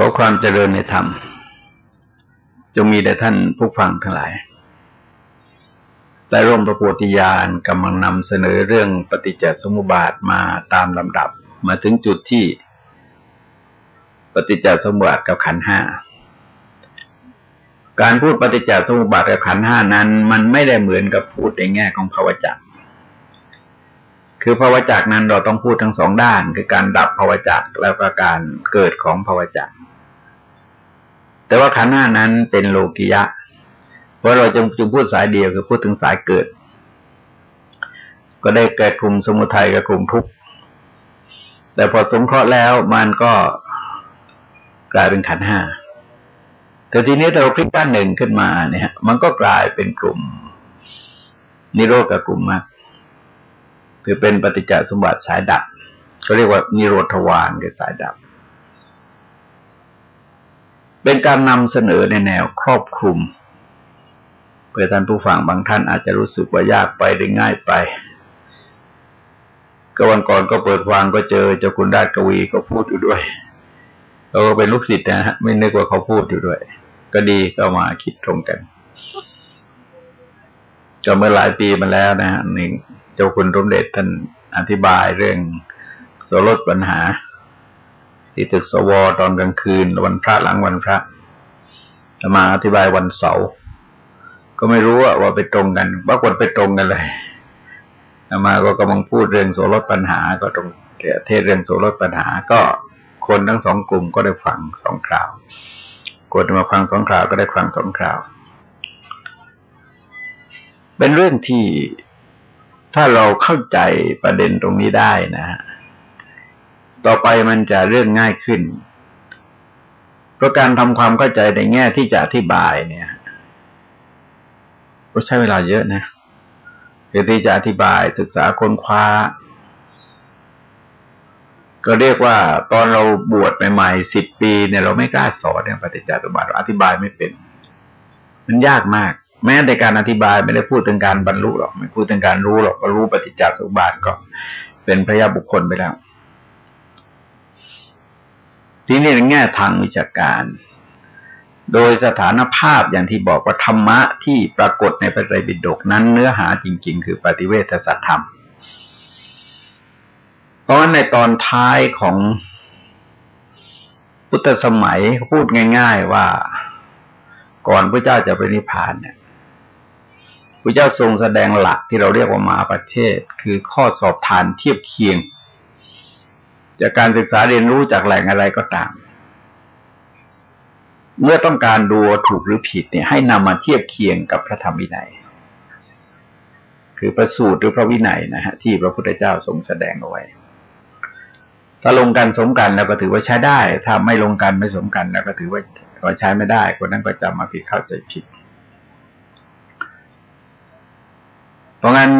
ขอความเจริญในธรรม จงมีแด่ท่านผู้ฟังทั้งหลายแต่ร่วมประโพธิญาณกำลังนำเสนอเรื่องปฏิจจสมุปบาทมาตามลำดับ มาถึงจุดที่ ปฏิจจสมุปบาทกับขันห้า การพูดปฏิจจสมุปบาทกับขันห้านั้น มันไม่ได้เหมือนกับพูดในแง่ของภาวจักรคือภาวจักรนั้นเราต้องพูดทั้งสองด้าน คือการดับภาวจักรแล้วก็การเกิดของภาวจักร แต่ว่าขันห้านั้นเป็นโลกิยะ เพราะเราจะจะพูดสายเดียวคือพูดถึงสายเกิด ก็ได้แก่กลุ่มสมุทัยกับกลุ่มทุกข์แต่พอสงเคราะห์แล้วมันก็กลายเป็นขันห้าแต่ทีนี้เราพลิกด้านหนึ่งขึ้นมาเนี่ย มันก็กลายเป็นกลุ่ม นิโรธกับกลุ่มมรรคคือเป็นปฏิจจสมบัติสายดับก็เรียกว่านิโรธวานคือสายดับ เป็นการนำเสนอในแนวครอบคลุมเพื่อท่านผู้ฟังบางท่านอาจจะรู้สึกว่ายากไปหรือง่ายไปก็วันก่อนก็เปิดฟังก็เจอเจ้าคุณราชกวีก็พูดอยู่ด้วยเราก็เป็นลูกศิษย์นะฮะไม่นึกว่าเขาพูดอยู่ด้วย ก็ดีก็มาคิดตรงกันก็เมื่อหลายปีมาแล้วนะฮะหนึ่งเจ้าคุณร่มเด็จท่านอธิบายเรื่องโสรถปัญหา ที่ตึกสวตอนกลางคืน วันพระหลังวันพระมาอธิบายวันเสาร์ก็ไม่รู้ว่าไปตรงกันว่าคนไปตรงกันเลยมาก็กำลังพูดเรื่องโสรถปัญหา ก็ตรงเทศเรื่องโสรถปัญหา ก็คนทั้งสองกลุ่มก็ได้ฟังสองคราวคนมาฟังสองคราวก็ได้ฟังสองคราว เป็นเรื่องที่ถ้าเราเข้าใจประเด็นตรงนี้ได้นะฮะ ต่อไปมันจะเรื่องง่ายขึ้น เพราะการทำความเข้าใจในแง่ที่จะอธิบายเนี่ยก็ใช้เวลาเยอะนะเพื่อที่จะอธิบายศึกษาค้นคว้า ก็เรียกว่าตอนเราบวชใหม่ๆสิบปีเนี่ยเราไม่กล้าสอนเนี่ยปฏิจจสมุปบาทอธิบายไม่เป็น มันยากมาก แม้แต่การอธิบายไม่ได้พูดถึงการบรรลุหรอก ไม่พูดถึงการรู้หรอกก็รู้ปฏิจจสมุปบาทก็เป็นพระยาบุคคลไปแล้ว ทีนี้ในแง่ทางวิชาการ โดยสถานภาพอย่างที่บอกว่าธรรมะที่ปรากฏในพระไตรปิฎกนั้นเนื้อหาจริง ๆ คือปฏิเวทสัตธรรม เพราะในตอนท้ายของพุทธสมัยพูดง่าย ๆว่าก่อนพระเจ้าจะปรินิพพานเนี่ยพระเจ้าทรงแสดงหลักที่เราเรียกว่ามาประเทศ คือข้อสอบทานเทียบเคียง จากการศึกษาเรียนรู้จากแหล่งอะไรก็ตาม เมื่อต้องการดูถูกหรือผิดเนี่ย ให้นำมาเทียบเคียงกับพระธรรมวินัย คือประสูตรหรือพระวินัยนะฮะที่พระพุทธเจ้าทรงแสดงเอาไว้ถ้าลงกันสมกันแล้วก็ถือว่าใช้ได้ ถ้าไม่ลงกันไม่สมกันแล้วก็ถือว่าใช้ไม่ได้คนนั้นก็จะมาผิดเข้าใจผิด เพราะงั้น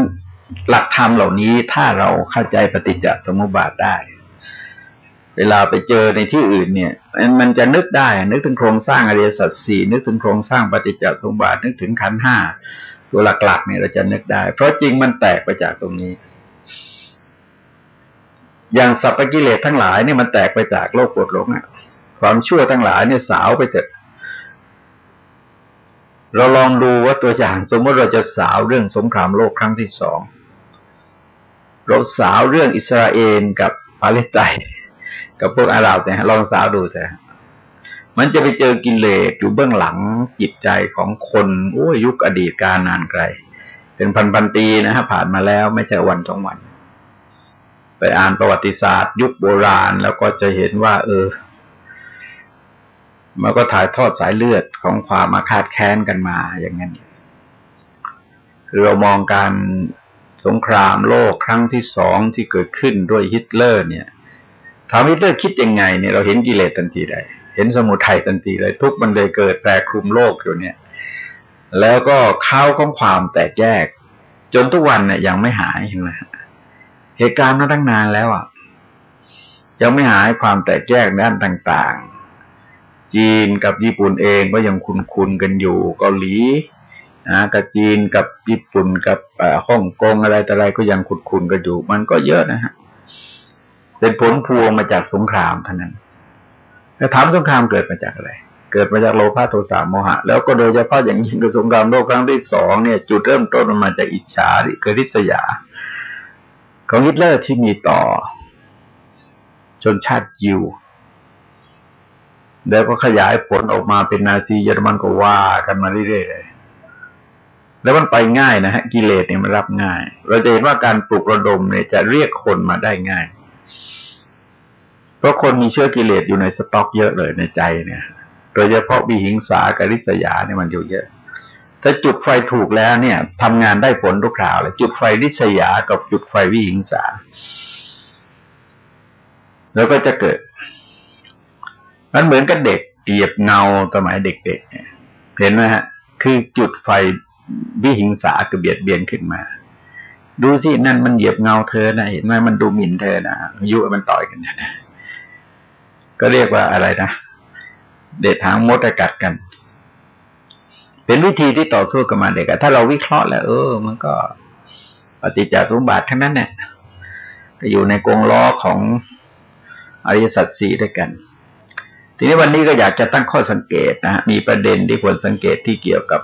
หลักธรรมเหล่านี้ถ้าเราเข้าใจปฏิจจสมุปบาทได้ เวลาไปเจอในที่อื่นเนี่ย มันจะนึกได้ นึกถึงโครงสร้างอริยสัจสี่นึกถึงโครงสร้างปฏิจจสมุปบาทนึกถึงขันห้าตัวหลักๆเนี่ยเราจะนึกได้ เพราะจริงมันแตกไปจากตรงนี้ อย่างสัพพกิเลสทั้งหลายเนี่ยมันแตกไปจากโลกกดหลงอะความชั่วทั้งหลายเนี่ยสาวไปเถอะเราลองดูว่าตัวอย่างสมมติเราจะสาวเรื่องสงครามโลกครั้งที่สองเราสาวเรื่องอิสราเอลกับปาเลสไตน์ กับพวกอาหรับเนี่ยลองสาวดูสิมันจะไปเจอกิเลสอยู่เบื้องหลังจิตใจของคนโอ้ยุคอดีตการนานไกล เป็นพันพันปีนะฮะผ่านมาแล้วไม่ใช่วันสองวัน ไปอ่านประวัติศาสตร์ ยุคโบราณแล้วก็จะเห็นว่า เออ มันก็ถ่ายทอดสายเลือดของความอาฆาตแค้นกันมาอย่างนั้นคือเรามองการสงครามโลกครั้งที่สองที่เกิดขึ้นด้วยฮิตเลอร์ เนี่ย ทำฮิตเลอร์คิดยังไงเนี่ยเราเห็นกิเลสทันทีเลยเห็นสมุทัยทันทีเลย ทุกมันเลยเกิดแปรคลุมโลกอยู่เนี่ย แล้วก็เข้าของความแตกแยก จนทุกวันเนี่ยยังไม่หายเห็นไหมเหตุการณ์มาตั้งนานแล้วอะยังไม่หายความแตกแยกด้านต่างๆ จีนกับญี่ปุ่นเองก็ยังคุ้นคุนกันอยู่เกาหลีนะกับจีนกับญี่ปุ่นกับฮ่องกงอะไรแต่อะไรก็ยังคุ้นคุนกันอยู่ มันก็เยอะนะฮะ เป็นผลพวงมาจากสงครามเท่านั้นแต่ถามสงครามเกิดมาจากอะไร เกิดมาจากโลภะโทสะโมหะ แล้วก็โดยเฉพาะอย่างยิ่งกับสงครามโลกครั้งที่สองเนี่ย จุดเริ่มต้นมันมาจากอิจฉาเกิดริษยา ของฮิตเลอร์ที่มีต่อ ชนชาติยิว แล้วก็ขยายผลออกมาเป็นนาซีเยอรมันก็ว่ากันมาเรื่อยๆแล้วมันไปง่ายนะฮะกิเลสเนี่ยมันรับง่าย เราจะเห็นว่าการปลุกระดมเนี่ยจะเรียกคนมาได้ง่าย เพราะคนมีเชื้อกิเลสอยู่ในสต็อกเยอะเลยในใจเนี่ย โดยเฉพาะวิหิงสากริษยาเนี่ยมันอยู่เยอะ ถ้าจุดไฟถูกแล้วเนี่ยทำงานได้ผลทุกคราวเลย จุดไฟริษยากับจุดไฟวิหิงสา แล้วก็จะเกิด มันเหมือนกับเด็กเหยียบเงาสมัยเด็กๆเห็นไหมฮะ คือจุดไฟวิหิงสาคือเบียดเบียนขึ้นมา ดูสินั่นมันเหยียบเงาเธอนะเห็นไหมมันดูหมิ่นเธอนะยุมันต่อยกันนะ ก็เรียกว่าอะไรนะ เด็ดหางมดกัดกัน เป็นวิธีที่ต่อสู้กับมาเด็กถ้าเราวิเคราะห์แล้ว เออ มันก็ปฏิจจสมบัติทั้งนั้นเนี่ยก็อยู่ในกรงล้อของอริยสัจสี่ด้วยกัน ทีนี้วันนี้ก็อยากจะตั้งข้อสังเกตนะฮะมีประเด็นที่ควรสังเกตที่เกี่ยวกับ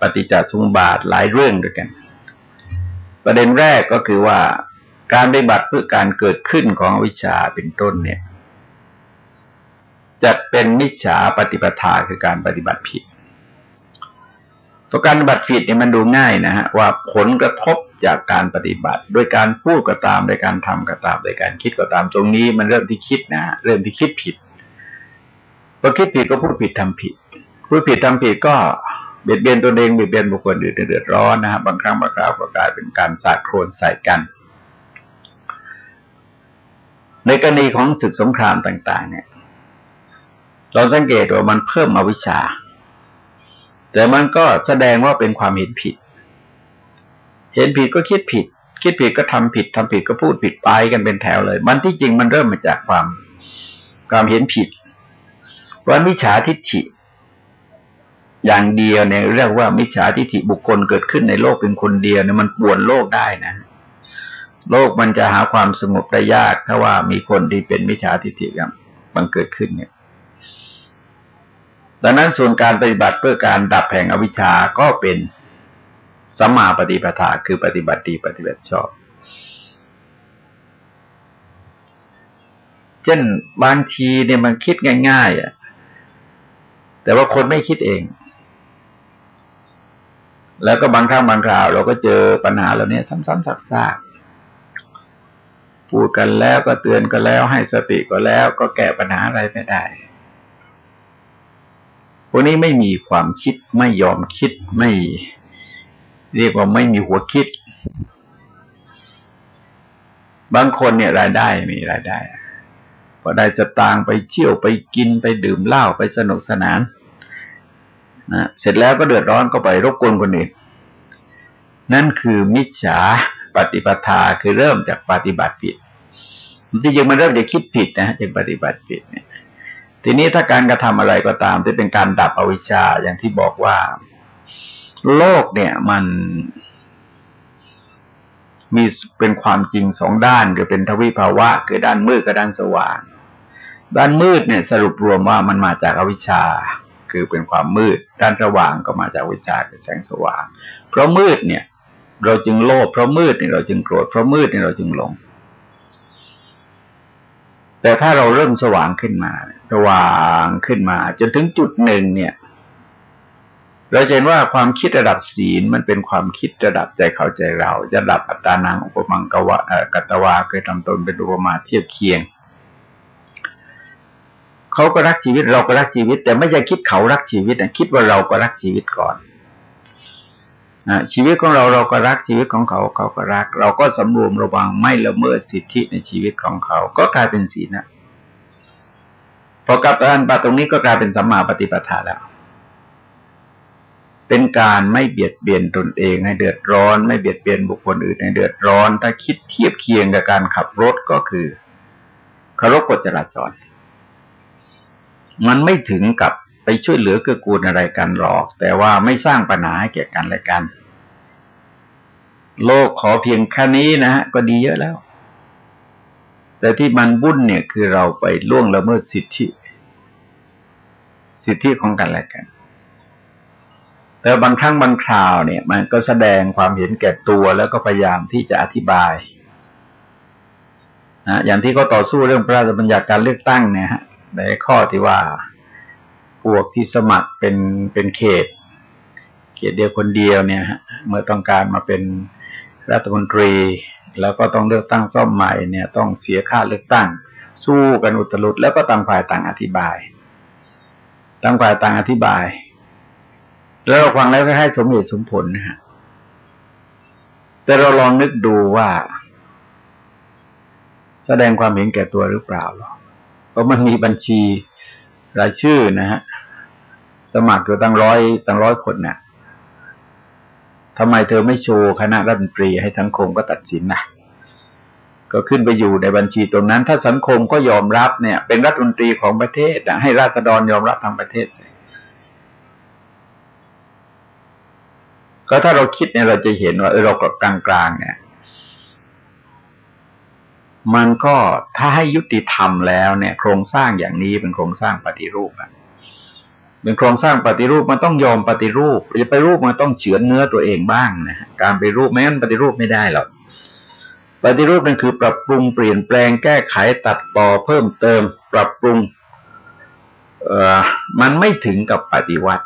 ปฏิจจสมบัติหลายเรื่องด้วยกัน ประเด็นแรกก็คือว่า การปฏิบัติเพื่อการเกิดขึ้นของวิชาเป็นต้นเนี่ย จะเป็นมิจฉาปฏิปทาคือการปฏิบัติผิดตัวการปฏิบัติผิดเนี่ยมันดูง่ายนะฮะว่าผลกระทบจากการปฏิบัติโดยการพูดก็ตามโดยการทำก็ตามโดยการคิดก็ตามตรงนี้ มันเริ่มที่คิดนะเริ่มที่คิดผิดพอคิดผิดก็พูดผิดทำผิดพูดผิดทำผิดก็เบียดเบียนตัวเองเบียดเบียนบุคคลอื่นเดือดร้อนนะฮะบางครั้งบางคราวก็กลายเป็นการสาดโครนใส่กัน ในกรณีของศึกสงครามต่าง ๆ เนี่ย เราสังเกตว่ามันเพิ่มอวิชชา แต่มันก็แสดงว่าเป็นความเห็นผิด เห็นผิดก็คิดผิด คิดผิดก็ทำผิดทำผิดก็พูดผิดไปกันเป็นแถวเลย มันที่จริงมันเริ่มมาจากความความเห็นผิดว่ามิจฉาทิฏฐิ อย่างเดียวเนี่ยเรียกว่ามิจฉาทิฏฐิบุคคลเกิดขึ้นในโลกเป็นคนเดียวเนี่ยมันป่วนโลกได้นะ โลกมันจะหาความสงบได้ยากถ้าว่ามีคนที่เป็นมิจฉาทิฏฐิกันบังเกิดขึ้นเนี่ยดังนั้นส่วนการปฏิบัติเพื่อการดับแห่งอวิชชาก็เป็นสัมมาปฏิปทาคือปฏิบัติดีปฏิบัติชอบ เช่นบางทีเนี่ยมันคิดง่ายๆอะแต่ว่าคนไม่คิดเอง แล้วก็บางครั้งบางคราว เราก็เจอปัญหาเหล่านี้ซ้ำๆซาก พูดกันแล้วก็เตือนก็แล้ว ให้สติก็แล้วก็แก้ปัญหาอะไรไม่ได้พวกนี้ไม่มีความคิดไม่ยอมคิดไม่เรียกว่าไม่มีหัวคิด บางคนเนี่ยรายได้มีรายได้พอได้สตางค์ไปเที่ยวไปกินไปดื่มเหล้าไปสนุกสนานนะเสร็จแล้วก็เดือดร้อนก็ไปรบกวนคนอื่นนั่นคือมิจฉาปฏิปทาคือเริ่มจากปฏิบัติผิด จริงมันเริ่มจะคิดผิดนะจึงปฏิบัติผิดเนี่ยทีนี้ถ้าการกระทำอะไรก็ตามที่เป็นการดับอวิชชาอย่างที่บอกว่า โลกเนี่ยมันมีเป็นความจริงสองด้านคือเป็นทวิภาวะ คือด้านมืดกับด้านสว่าง ด้านมืดเนี่ยสรุปรวมว่ามันมาจากอวิชชา คือเป็นความมืด ด้านสว่างก็มาจากวิชาคือแสงสว่าง เพราะมืดเนี่ย เราจึงโลภเพราะมืดเนี่ยเราจึงโกรธเพราะมืดเนี่ยเราจึงหลง แต่ถ้าเราเริ่มสว่างขึ้นมา สว่างขึ้นมา จนถึงจุดหนึ่งเนี่ย เราเห็นว่าความคิดระดับศีลมันเป็นความคิดระดับใจเขาใจเรา ระดับอัตตานังอุปมังกวะกัตวาเคยทำตนเป็นอุปมาเทียบเคียงเขาก็รักชีวิตเราก็รักชีวิต แต่ไม่ใช่คิดเขารักชีวิตนะคิดว่าเราก็รักชีวิตก่อน ชีวิตของเราเราก็รักชีวิตของเขาเขาก็รัก เราก็สำรวมระวังไม่ละเมิดสิทธิในชีวิตของเขา ก็กลายเป็นศีลนะพอกลับกันปตรงนี้ก็กลายเป็นสัมมาปฏิปทาแล้ว เป็นการไม่เบียดเบียนตนเองให้เดือดร้อน ไม่เบียดเบียนบุคคลอื่นให้เดือดร้อน ถ้าคิดเทียบเคียงกับการขับรถก็คือเคารพกฎจราจร มันไม่ถึงกับ ไปช่วยเหลือเกื้อกูลอะไรกันหรอก แต่ว่าไม่สร้างปัญหาให้แก่กันและกัน โลกขอเพียงแค่นี้นะฮะก็ดีเยอะแล้ว แต่ที่มันบุ่นเนี่ยคือเราไปล่วงละเมิดสิทธิ สิทธิของกันและกัน แต่บางครั้งบางคราวเนี่ย มันก็แสดงความเห็นแก่ตัวแล้วก็พยายามที่จะอธิบายนะอย่างที่เขาต่อสู้เรื่องพระราชบัญญัติการเลือกตั้งเนี่ยฮะในข้อที่ว่า พวกที่สมัครเป็นเป็นเขต เขตเดียวคนเดียวเนี่ยฮะเมื่อต้องการมาเป็นรัฐมนตรี แล้วก็ต้องเลือกตั้งซ่อมใหม่เนี่ยต้องเสียค่าเลือกตั้ง สู้กันอุตลุดแล้วก็ต่างฝ่ายต่างอธิบายต่างฝ่ายต่างอธิบาย แล้วเราฟังแล้วก็ให้สมเหตุสมผลนะฮะแต่เราลองนึกดูว่า แสดงความเห็นแก่ตัวหรือเปล่าหรอเพราะมันมีบัญชีรายชื่อนะฮะ สมัครอยู่ตั้งร้อยตั้งร้อยคนเนะ่ยทำไมเธอไม่โชว์คณะรัฐมนตรีให้สังคมก็ตัดสินนะก็ขึ้นไปอยู่ในบัญชีตรงนั้น ถ้าสังคมก็ยอมรับเนี่ย เป็นรัฐมนตรีของประเทศนะให้ราษฎรยอมรับทางประเทศ ก็ถ้าเราคิดเนี่ยเราจะเห็นว่าเออเรากลางๆเนี่ย มันก็ถ้าให้ยุติธรรมแล้วเนี่ย โครงสร้างอย่างนี้เป็นโครงสร้างปฏิรูปอะ เป็นโครงสร้างปฏิรูปมันต้องยอมปฏิรูปจะไปรูปมันต้องเฉือนเนื้อตัวเองบ้างนะการไปรูปแม้นปฏิรูปไม่ได้หรอกปฏิรูปนั่นคือปรับปรุงเปลี่ยนแปลงแก้ไขตัดต่อเพิ่มเติม ปรับปรุง เอ่อมันไม่ถึงกับปฏิวัติ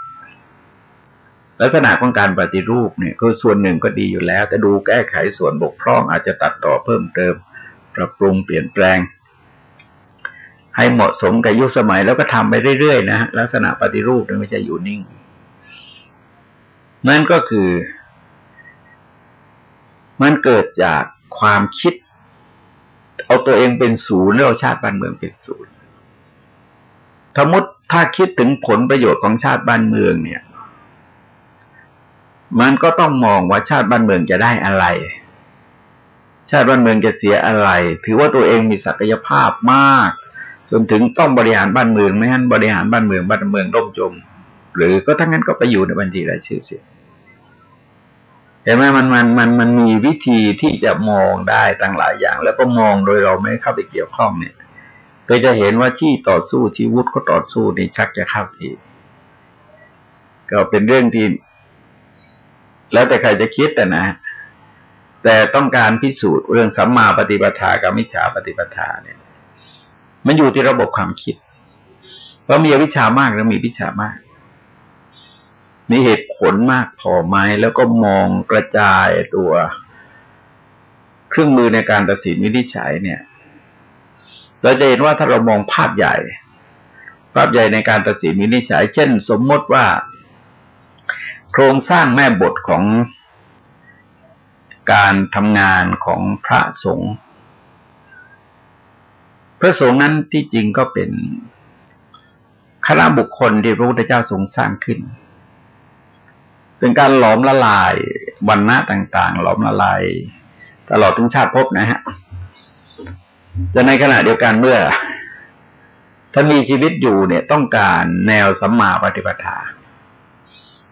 ลักษณะของการปฏิรูปเนี่ยคือส่วนหนึ่งก็ดีอยู่แล้ว แต่ดูแก้ไขส่วนบกพร่องอาจจะตัดต่อเพิ่มเติม ปรับปรุงเปลี่ยนแปลง ให้เหมาะสมกับยุคสมัยแล้วก็ทำไปเรื่อยๆนะลักษณะปฏิรูปไม่ใช่อยู่นิ่ง นั่นก็คือ มันเกิดจากความคิด เอาตัวเองเป็นศูนย์แล้วเอาชาติบ้านเมืองเป็นศูนย์สมมติถ้าคิดถึงผลประโยชน์ของชาติบ้านเมืองเนี่ย มันก็ต้องมองว่าชาติบ้านเมืองจะได้อะไร ชาติบ้านเมืองจะเสียอะไร ถือว่าตัวเองมีศักยภาพมาก จนถึงต้องบริหารบ้านเมืองไม่งั้นบริหารบ้านเมืองบ้านเมืองร่มจม หรือก็ทั้งนั้นก็ไปอยู่ในบัญชีรายชื่อเสียเห็นไหมมันมันมันมันมีวิธีที่จะมองได้ตั้งหลายอย่าง แล้วก็มองโดยเราไม่เข้าไปเกี่ยวข้องเนี่ยก็จะเห็นว่าที่ต่อสู้ชีวุฒิเขาต่อสู้นี่ชักจะเข้าทีก็เป็นเรื่องที่แล้วแต่ใครจะคิดแต่นะ แต่ต้องการพิสูจน์เรื่องสัมมาปฏิปทากับมิจฉาปฏิปทาเนี่ย มันอยู่ที่ระบบความคิดว่ามีวิชามากแล้วมีวิชามาก มีเหตุผลมากพอไหมแล้วก็มองกระจายตัว เครื่องมือในการตัดสินวินิจฉัยเนี่ย เราจะเห็นว่าถ้าเรามองภาพใหญ่ ภาพใหญ่ในการตัดสินวินิจฉัย เช่น สมมติว่า โครงสร้างแม่บทของการทำงานของพระสงฆ์ พระสงฆ์นั้นที่จริงก็เป็นคณะบุคคลที่พระพุทธเจ้าทรงสร้างขึ้น เป็นการหลอมละลายวันณะต่าง ๆ หลอมละลายตลอดถึงชาติภพนะฮะจะในขณะเดียวกันเมื่อถ้ามีชีวิตอยู่เนี่ยต้องการแนวสัมมาปฏิปทา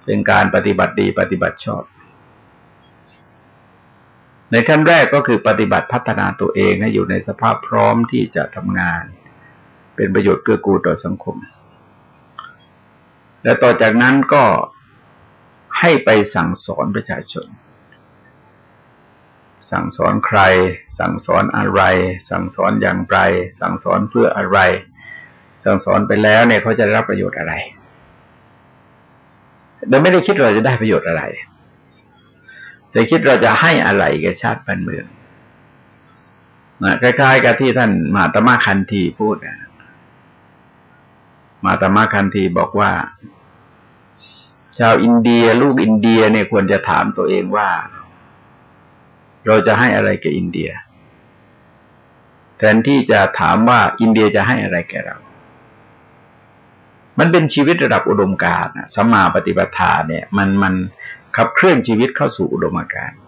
เป็นการปฏิบัติดีปฏิบัติชอบ ในขั้นแรกก็คือปฏิบัติพัฒนาตัวเองให้อยู่ในสภาพพร้อมที่จะทำงาน เป็นประโยชน์เกื้อกูลต่อสังคม และต่อจากนั้นก็ให้ไปสั่งสอนประชาชน สั่งสอนใคร สั่งสอนอะไร สั่งสอนอย่างไร สั่งสอนเพื่ออะไร สั่งสอนไปแล้วเนี่ยเขาจะรับประโยชน์อะไรโดยไม่ได้คิดเราจะได้ประโยชน์อะไร แต่คิดเราจะให้อะไรแกชาติบ้านเมืองนะคล้ายๆกับที่ท่านมาตมาคันทีพูดนะมาตมาคันทีบอกว่า ชาวอินเดียลูกอินเดียเนี่ยควรจะถามตัวเองว่า เราจะให้อะไรแกอินเดีย แทนที่จะถามว่าอินเดียจะให้อะไรแกเรา มันเป็นชีวิตระดับอุดมการณ์สัมมาปฏิปทาเนี่ย มันมันขับเคลื่อนชีวิตเข้าสู่อุดมการณ์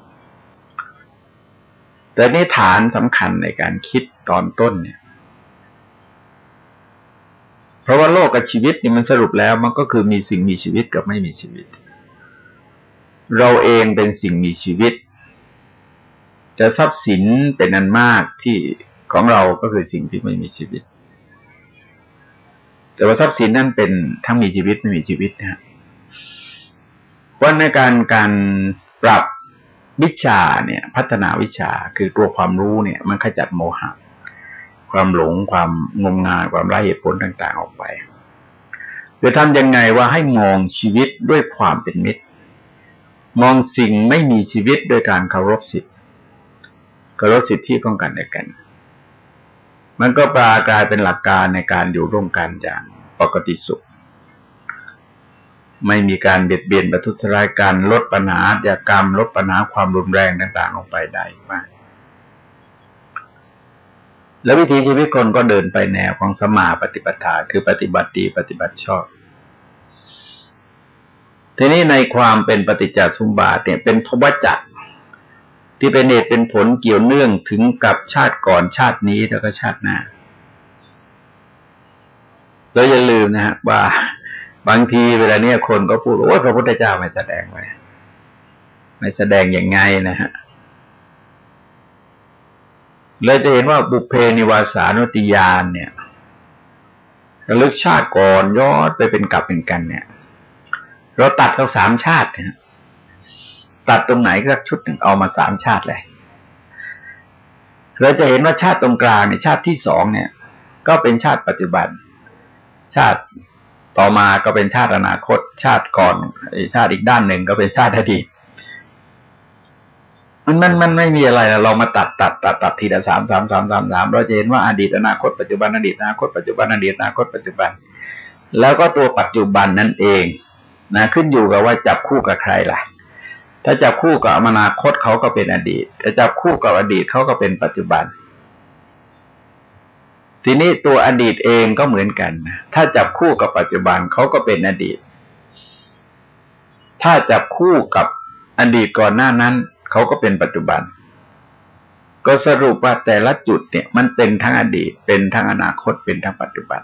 แต่นี่ฐานสำคัญในการคิดตอนต้นเนี่ย เพราะว่าโลกกับชีวิตนี่มันสรุปแล้วมันก็คือมีสิ่งมีชีวิตกับไม่มีชีวิต เราเองเป็นสิ่งมีชีวิต แต่ทรัพย์สินเป็นอันมากที่ของเราก็คือสิ่งที่ไม่มีชีวิต แต่ว่าทรัพย์สินนั่นเป็นทั้งมีชีวิตไม่มีชีวิตนะฮะว่าในการการปรับวิชาเนี่ย พัฒนาวิชาคือตัวความรู้เนี่ย มันขจัดโมหะ ความหลงความงมงายความไร้เหตุผลต่าง ๆ ออกไปจะทำยังไงว่าให้มองชีวิตด้วยความเป็นมิตร มองสิ่งไม่มีชีวิตโดยการเคารพสิทธิ์เคารพสิทธิของกันและกัน มันก็ปรากลายเป็นหลักการในการอยู่ร่วมกันอย่างปกติสุข ไม่มีการเบียดเบียนประทุษร้ายกันลดปัญหาอยากรรม ลดปัญหาความรุนแรงต่างๆลงไปได้มากแล้ววิธีชีวิตคนก็เดินไปแนวของสมาปฏิปทาคือปฏิบัติดีปฏิบัติชอบ ทีนี้ในความเป็นปฏิจจสมบาทเนี่ยเป็นพวจัก ที่เป็นเหตุเป็นผลเกี่ยวเนื่องถึงกับชาติก่อนชาตินี้แล้วก็ชาติหน้าเราอย่าลืมนะฮะว่าบางทีเวลาเนี้ยคนก็พูดว่าพระพุทธเจ้าไม่แสดงไว้ไม่แสดงอย่างไงนะฮะเลยจะเห็นว่าบุพเพนิวาสานุติยานเนี่ยระลึกชาติก่อนย้อนไปเป็นกลับเป็นกันเนี่ย เราตัดทั้งสามชาติเนี่ย ตัดตรงไหนก็ชุดหนึ่งเอามาสามชาติเลยเราจะเห็นว่าชาติตรงกลางในชาติที่สองเนี่ย ก็เป็นชาติปัจจุบัน ชาติต่อมาก็เป็นชาติอนาคต ชาติก่อนชาติอีกด้านหนึ่งก็เป็นชาติอดีตมันมันมันไม่มีอะไรเรามาตัดตัดตัดตัดทีละสามสามสามสามสามเราจะเห็นว่าอดีตอนาคตปัจจุบันอดีตอนาคตปัจจุบันอดีตอนาคตปัจจุบัน แล้วก็ตัวปัจจุบันนั่นเอง นะ ขึ้นอยู่กับว่าจับคู่กับใครล่ะ ถ้าจับคู่กับอนาคตเขาก็เป็นอดีตถ้าจับคู่กับอดีตเขาก็เป็นปัจจุบัน ทีนี้ตัวอดีตเองก็เหมือนกันนะถ้าจับคู่กับปัจจุบันเขาก็เป็นอดีต ถ้าจับคู่กับอดีตก่อนหน้านั้นเขาก็เป็นปัจจุบัน ก็สรุปว่าแต่ละจุดเนี่ย มันเป็นทั้งอดีต เป็นทั้งอนาคตเป็นทั้งปัจจุบัน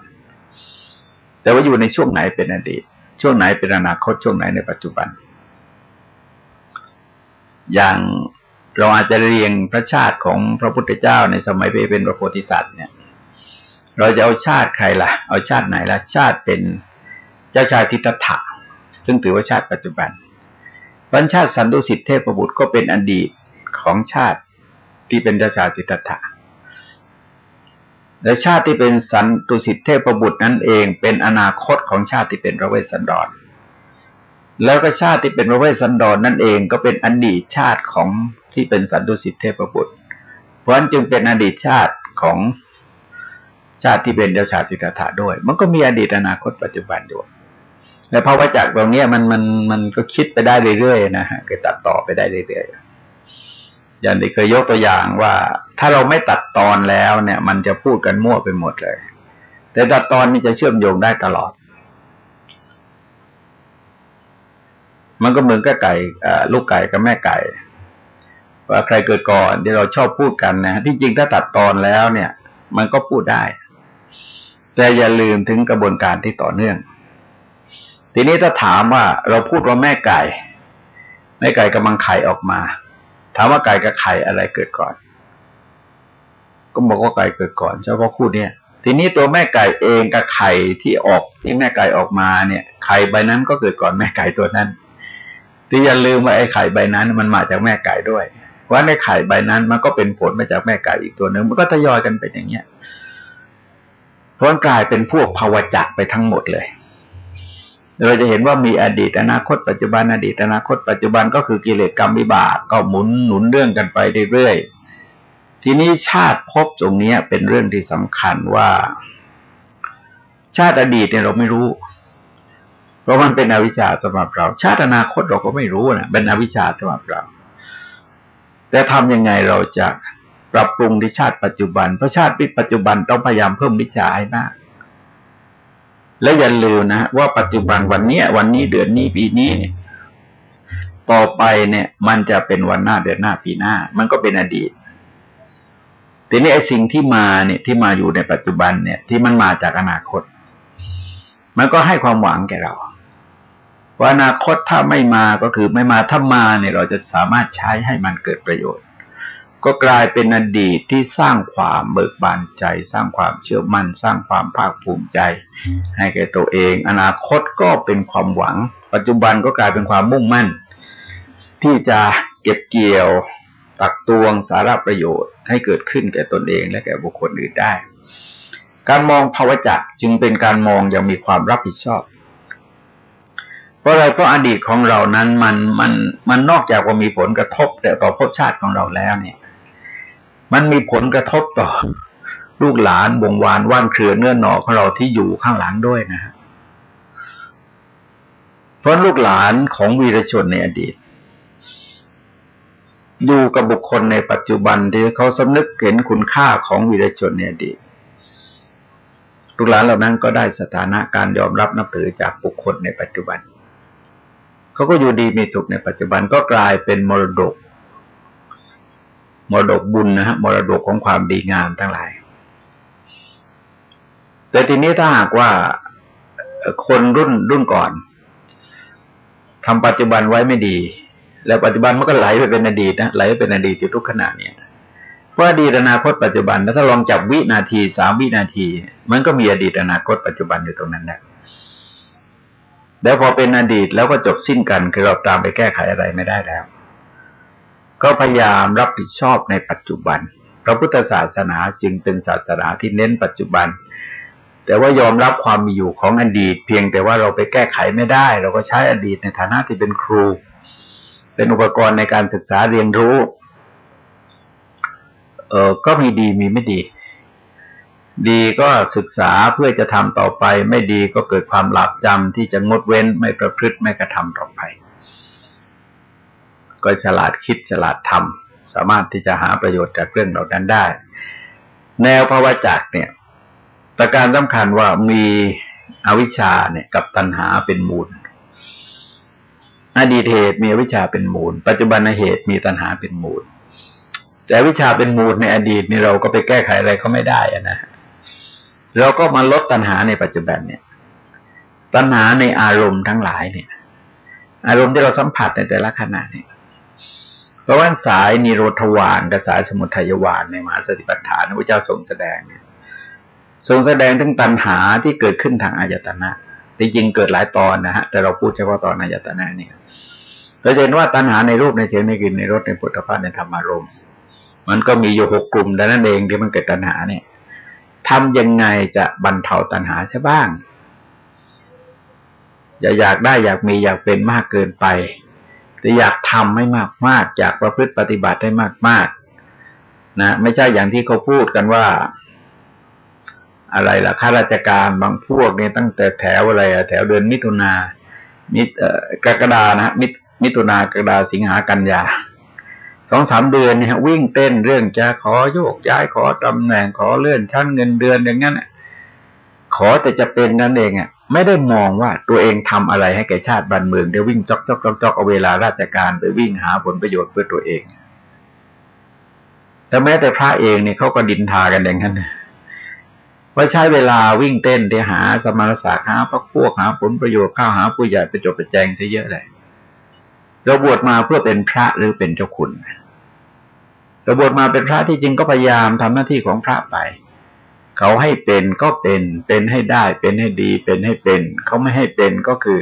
แต่ว่าอยู่ในช่วงไหนเป็นอดีต ช่วงไหนเป็นอนาคตช่วงไหนในปัจจุบัน อย่างเราอาจจะเรียงพระชาติของพระพุทธเจ้าในสมัยเป็นพระโพธิสัตว์เนี่ย เราจะเอาชาติใครละ่ะ เอาชาติไหนละ่ะ ชาติเป็นเจ้าชายทิฏฐะซึ่งถือว่าชาติปัจจุบันบรรชาติสันตุสิทธิเทพบุตรก็เป็นอดีตของชาติที่เป็นเจ้าชายทิฏฐะและชาติที่เป็นสันตุสิทธิเทพบุตรนั้นเองเป็นอนาคตของชาติที่เป็นพระเวสสันดร แล้วก็ชาติที่เป็นพระเวสสันดรนนั่นเองก็เป็นอดีตชาติของที่เป็นสันตุสิทธิเทพบุตร เพราะนั้นจึงเป็นอดีตชาติของชาติที่เป็นเจ้าชาติสิทธัตถะด้วย มันก็มีอดีตอนาคตปัจจุบันอยู่และภาวะจากตรงนี้มันมันมันก็คิดไปได้เรื่อยๆนะฮะคือตัดต่อไปได้เรื่อยๆอย่างที่เคยยกตัวอย่างว่า ถ้าเราไม่ตัดตอนแล้วเนี่ย มันจะพูดกันมั่วไปหมดเลย แต่ตัดตอนนี้จะเชื่อมโยงได้ตลอด มันก็เหมือนกับไก่ลูกไก่กับแม่ไก่ ว่าใครเกิดก่อนที่เราชอบพูดกันนะที่จริงถ้าตัดตอนแล้วเนี่ย มันก็พูดได้ แต่อย่าลืมถึงกระบวนการที่ต่อเนื่อง ทีนี้ถ้าถามว่าเราพูดว่าแม่ไก่แม่ไก่กำลังไข่ออกมา ถามว่าไก่กับไข่อะไรเกิดก่อน ก็บอกว่าไก่เกิดก่อนเฉพาะคู่เนี้ยทีนี้ตัวแม่ไก่เองกับไข่ที่ออกที่แม่ไก่ออกมาเนี่ยไข่ใบนั้นก็เกิดก่อนแม่ไก่ตัวนั้น ที่อย่าลืมว่าไอ้ไข่ใบนั้นมันมาจากแม่ไก่ด้วยว่าในไข่ใบนั้นมันก็เป็นผลมาจากแม่ไก่อีกตัวหนึ่งมันก็ทยอยกันเป็นอย่างเงี้ยเพราะกลายเป็นพวกภาวะจักไปทั้งหมดเลยเราจะเห็นว่ามีอดีตอนาคตปัจจุบันอดีตอนาคตปัจจุบันก็คือกิเลสกรรมวิบากก็หมุนหนุนเรื่องกันไปเรื่อยๆทีนี้ชาติพบตรงนี้เป็นเรื่องที่สำคัญว่า ชาติอดีตเนี่ยเราไม่รู้ เพราะมันเป็นอวิชชาสำหรับเรา ชาติอนาคตเราก็ไม่รู้นะเป็นอวิชชาสำหรับเรา แต่ทำยังไงเราจะปรับปรุงที่ชาติปัจจุบันเพราะชาติปัจจุบันต้องพยายามเพิ่มวิชาให้มาก และอย่าลืมนะว่าปัจจุบันวันนี้วันนี้เดือนนี้ปีนี้เนี่ยต่อไปเนี่ยมันจะเป็นวันหน้าเดือนหน้าปีหน้า มันก็เป็นอดีตทีนี้ไอ้สิ่งที่มาเนี่ยที่มาอยู่ในปัจจุบันเนี่ย ที่มันมาจากอนาคต มันก็ให้ความหวังแก่เรา ว่าอนาคตถ้าไม่มาก็คือไม่มาถ้ามาเนี่ยเราจะสามารถใช้ให้มันเกิดประโยชน์ ก็กลายเป็นอดีตที่สร้างความเบิกบานใจ สร้างความเชื่อมั่น สร้างความภาคภูมิใจ ให้แก่ตัวเอง อนาคตก็เป็นความหวัง ปัจจุบันก็กลายเป็นความมุ่งมั่น ที่จะเก็บเกี่ยวตักตวงสาระประโยชน์ให้เกิดขึ้นแก่ตนเองและแก่บุคคลอื่นได้ การมองภาวะจักจึงเป็นการมองอย่างมีความรับผิดชอบ เพราะอะไรเพราะอดีตของเรานั้นมันมันมันนอกจากว่ามีผลกระทบ แต่ต่อภพชาติของเราแล้วเนี่ย มันมีผลกระทบต่อลูกหลานวงวานว่านเครือเนื้อหนอของเราที่อยู่ข้างหลังด้วยนะฮะเพราะลูกหลานของวีรชนในอดีต อยู่กับบุคคลในปัจจุบันที่เขาสำนึกเห็นคุณค่าของวีรชนในอดีตลูกหลานเหล่านั้นก็ได้สถานะการยอมรับนับถือจากบุคคลในปัจจุบัน เขาก็อยู่ดีมีสุขในปัจจุบันก็กลายเป็นมรดก มรดกบุญนะฮะมรดกของความดีงามทั้งหลาย แต่ทีนี้ถ้าหากว่าคนรุ่นรุ่นก่อนทำปัจจุบันไว้ไม่ดี แล้วปัจจุบันมันก็ไหลไปเป็นอดีตนะไหลไปเป็นอดีตอยู่ทุกขณะเนี่ยว่าอดีตอนาคตปัจจุบันแล้วถ้าลองจับวินาทีสามวินาที มันก็มีอดีตอนาคตปัจจุบันอยู่ตรงนั้นแหละ แล้วพอเป็นอดีตแล้วก็จบสิ้นกันคือเราตามไปแก้ไขอะไรไม่ได้แล้ว ก็พยายามรับผิดชอบในปัจจุบัน พระพุทธศาสนาจึงเป็นศาสนาที่เน้นปัจจุบัน แต่ว่ายอมรับความมีอยู่ของอดีต เพียงแต่ว่าเราไปแก้ไขไม่ได้ เราก็ใช้อดีตในฐานะที่เป็นครู เป็นอุปกรณ์ในการศึกษาเรียนรู้ เออก็มีดีมีไม่ดี ดีก็ศึกษาเพื่อจะทำต่อไป ไม่ดีก็เกิดความหลับจำที่จะงดเว้นไม่ประพฤติไม่กระทำต่อไป ก็ฉลาดคิดฉลาดทำสามารถที่จะหาประโยชน์จากเรื่องเหล่านั้นได้ แนวภาวะจักเนี่ย ประการสำคัญว่ามีอวิชชาเนี่ยกับตัณหาเป็นมูล อดีตเหตุมีอวิชชาเป็นมูล ปัจจุบันเหตุมีตัณหาเป็นมูล แต่วิชาเป็นมูลในอดีตนี่เราก็ไปแก้ไขอะไรเขาไม่ได้อะนะ เราก็มาลดตัณหาในปัจจุบันเนี่ย ตัณหาในอารมณ์ทั้งหลายเนี่ย อารมณ์ที่เราสัมผัสในแต่ละขณะเนี่ย เพราะว่าสายนิโรธวานกับสายสมุทัยวานในมหาสติปัฏฐานพระเจ้าทรงแสดงเนี่ยทรงแสดงถึงตัณหาที่เกิดขึ้นทางอายตนะจริงๆเกิดหลายตอนนะฮะแต่เราพูดเฉพาะตอนอายตนะเนี่ยเราเห็นว่าตัณหาในรูปในเชิงในกลิ่นในรสในปุถะพัฒในธรรมารมณ์มันก็มีอยู่หกกลุ่มแต่นั่นเองที่มันเกิดตัณหาเนี่ย ทำยังไงจะบรรเทาตัณหาใช่บ้าง อย่าอยากได้อยากมีอยากเป็นมากเกินไป แต่อยากทำให้มากมากอยากประพฤติปฏิบัติให้มากมากนะไม่ใช่อย่างที่เขาพูดกันว่า อะไรล่ะข้าราชการบางพวกเนี่ยตั้งแต่แถวอะไรอะแถวเดือนมิถุนามิกรกฎานะมิมิถุนากรกฎาสิงหากันยา องสามเดือนเนี่ยวิ่งเต้นเรื่องจะขอโยกย้ายขอตำแหน่งขอเลื่อนชั้นเงินเดือนอย่างนั้นขอแต่จะเป็นนั่นเองอะ ไม่ได้มองว่าตัวเองทำอะไรให้แก่ชาติบ้านเมืองเดี๋ยววิ่งจอกจอกจอกจอกเอาเวลาราชการไปวิ่งหาผลประโยชน์เพื่อตัวเองแต่แม้แต่พระเองเนี่ยเขาก็ดินทากันอย่างนั้นว่าใช้เวลาวิ่งเต้นที่หาสมรสาหาพระพวกหาผลประโยชน์ข้าวหาผู้ใหญ่ไปจบไปแจงซะเยอะเลยเราบวชมาเพื่อเป็นพระหรือเป็นเจ้าคุณเราบวชมาเป็นพระที่จริงก็พยายามทำหน้าที่ของพระไป เขาให้เป็นก็เป็น เป็นให้ได้ เป็นให้ดี เป็นให้เป็น เขาไม่ให้เป็นก็คือ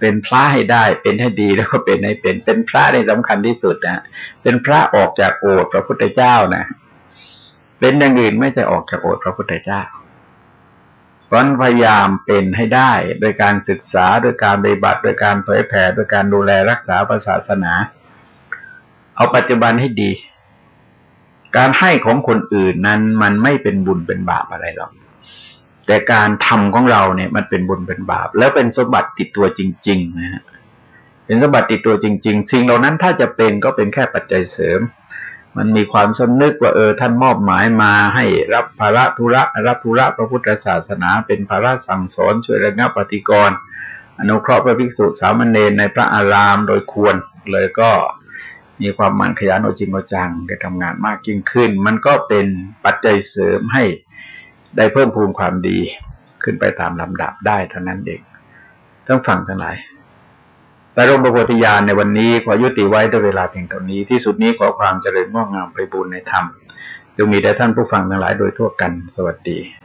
เป็นพระให้ได้ เป็นให้ดีแล้วก็เป็นให้เป็น เป็นพระในสำคัญที่สุดนะเป็นพระออกจากโอษพระพุทธเจ้านะเป็นอย่างอื่นไม่จะออกจากโอษพระพุทธเจ้าเพราะพยายามเป็นให้ได้ โดยการศึกษาโดยการปฏิบัติโดยการเผยแผ่โดยการดูแลรักษาศาสนา เอาปัจจุบันให้ดี การให้ของคนอื่นนั้นมันไม่เป็นบุญเป็นบาปอะไรหรอก แต่การทำของเราเนี่ย มันเป็นบุญเป็นบาป แล้วเป็นสมบัติติดตัวจริง ๆ นะฮะเป็นสมบัติติดตัวจริง ๆ สิ่งเหล่านั้นถ้าจะเป็นก็เป็นแค่ปัจจัยเสริม มันมีความสำนึกว่าเออท่านมอบหมายมาให้รับภาระธุระรับธุระพระพุทธศาสนา เป็นภาระสั่งสอนช่วยระงับปฏิกรณ์อนุเคราะห์พระภิกษุสามเณรในพระอารามโดยควรเลยก็ มีความมันขยันเอาจริงเอาจังได้ทำงานมากยิ่งขึ้น มันก็เป็นปัจจัยเสริมให้ได้เพิ่มพูนความดีขึ้นไปตามลำดับได้เท่านั้นเองต้งฟังทั้งหลายแต่รมปฏิญาณในวันนี้ขอยุติไว้ด้วยเวลาเพียงเท่านี้ที่สุดนี้ขอความเจริญงอกงามไปบูรณนธรรมจงมีแด่ท่านผู้ฟังทั้งหลายโดยทั่วกันสวัสดี